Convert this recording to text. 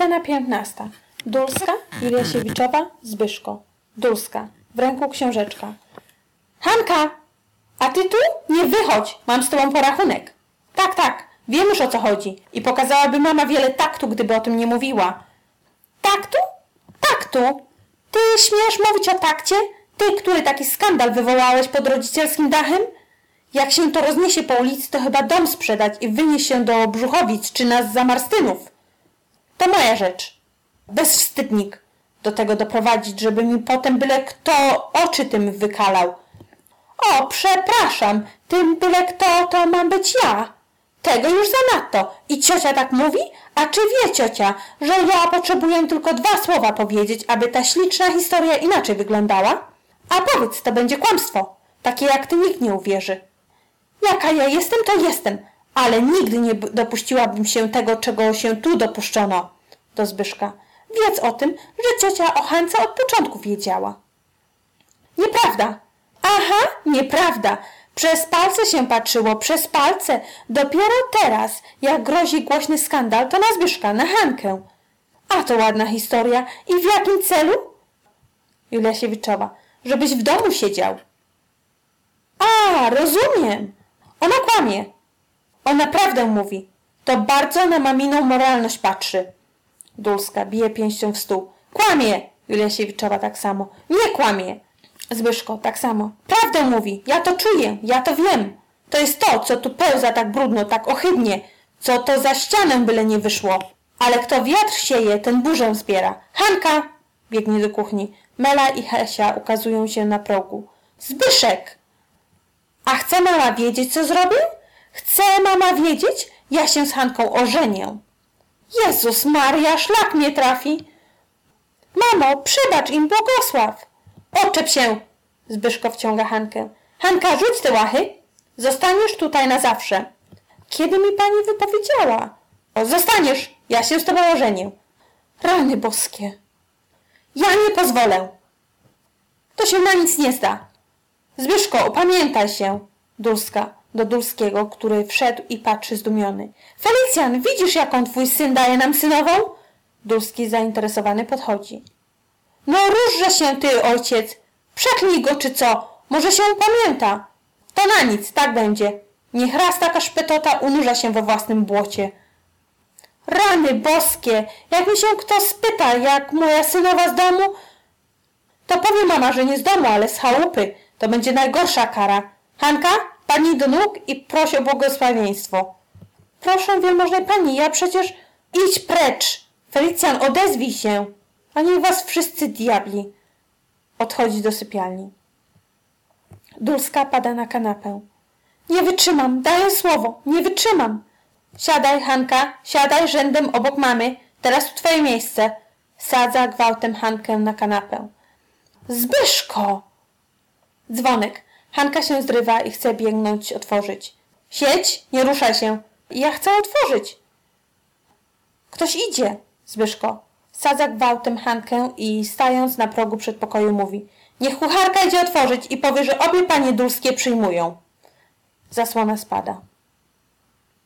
Scena piętnasta. Dulska, Juliasiewiczowa, Zbyszko. Dulska. W ręku książeczka. Hanka! A ty tu? Nie wychodź! Mam z tobą porachunek. Tak, tak. Wiem już o co chodzi. I pokazałaby mama wiele taktu, gdyby o tym nie mówiła. Taktu? Taktu? Ty śmiesz mówić o takcie? Ty, który taki skandal wywołałeś pod rodzicielskim dachem? Jak się to rozniesie po ulicy, to chyba dom sprzedać i wynieść się do Brzuchowic czy nas za Marstynów. To moja rzecz. Bezwstydnik. Do tego doprowadzić, żeby mi potem byle kto oczy tym wykalał. O, przepraszam, tym byle kto to mam być ja. Tego już zanadto. I ciocia tak mówi? A czy wie ciocia, że ja potrzebuję tylko dwa słowa powiedzieć, aby ta śliczna historia inaczej wyglądała? A powiedz, to będzie kłamstwo. Takie jak ty nikt nie uwierzy. Jaka ja jestem, to jestem, ale nigdy nie dopuściłabym się tego, czego się tu dopuszczono. Do Zbyszka. Wiedz o tym, że ciocia o Hance od początku wiedziała. Nieprawda. Aha, nieprawda. Przez palce się patrzyło, przez palce. Dopiero teraz, jak grozi głośny skandal, to na Zbyszka, na Hankę. A to ładna historia. I w jakim celu? Julia Siewiczowa. Żebyś w domu siedział. A, rozumiem. Ona kłamie. Ona prawdę mówi. To bardzo na maminą moralność patrzy. Dulska bije pięścią w stół. Kłamie! Julia Siewiczowa tak samo. Nie kłamie! Zbyszko tak samo. Prawdę mówi. Ja to czuję. Ja to wiem. To jest to, co tu pełza tak brudno, tak ohydnie. Co to za ścianę byle nie wyszło. Ale kto wiatr sieje, ten burzę zbiera. Hanka! Biegnie do kuchni. Mela i Hesia ukazują się na progu. Zbyszek! A chce mama wiedzieć, co zrobił? Chce mama wiedzieć? Ja się z Hanką ożenię. Jezus Maria, szlak mnie trafi. Mamo, przebacz im, błogosław. Oczep się! Zbyszko wciąga Hankę. Hanka, rzuć te łachy. Zostaniesz tutaj na zawsze. Kiedy mi pani wypowiedziała? O, zostaniesz. Ja się z tobą ożenię. Rany boskie. Ja nie pozwolę. To się na nic nie zda. Zbyszko, opamiętaj się. Dulska do Dulskiego, który wszedł i patrzy zdumiony. Felicjan, widzisz jaką twój syn daje nam synową? Dulski zainteresowany podchodzi. No różże się ty, ojciec. Przeklnij go czy co? Może się upamięta. To na nic, tak będzie. Niech raz taka szpetota unurza się we własnym błocie. Rany boskie, jak mi się kto spyta, jak moja synowa z domu, to powie mama, że nie z domu, ale z chałupy. To będzie najgorsza kara. Hanka, pani do nóg i proś o błogosławieństwo. Proszę, wielmożnej pani, ja przecież... Idź precz! Felicjan, odezwij się! A niech was wszyscy diabli. Odchodzi do sypialni. Dulska pada na kanapę. Nie wytrzymam, daję słowo, nie wytrzymam. Siadaj, Hanka, siadaj rzędem obok mamy. Teraz tu twoje miejsce. Sadza gwałtem Hankę na kanapę. Zbyszko! Dzwonek. Hanka się zrywa i chce biegnąć otworzyć. Siedź, nie ruszaj się. Ja chcę otworzyć. Ktoś idzie. Zbyszko. Sadza gwałtem Hankę i stając na progu przedpokoju mówi. Niech kucharka idzie otworzyć i powie, że obie panie dulskie przyjmują. Zasłona spada.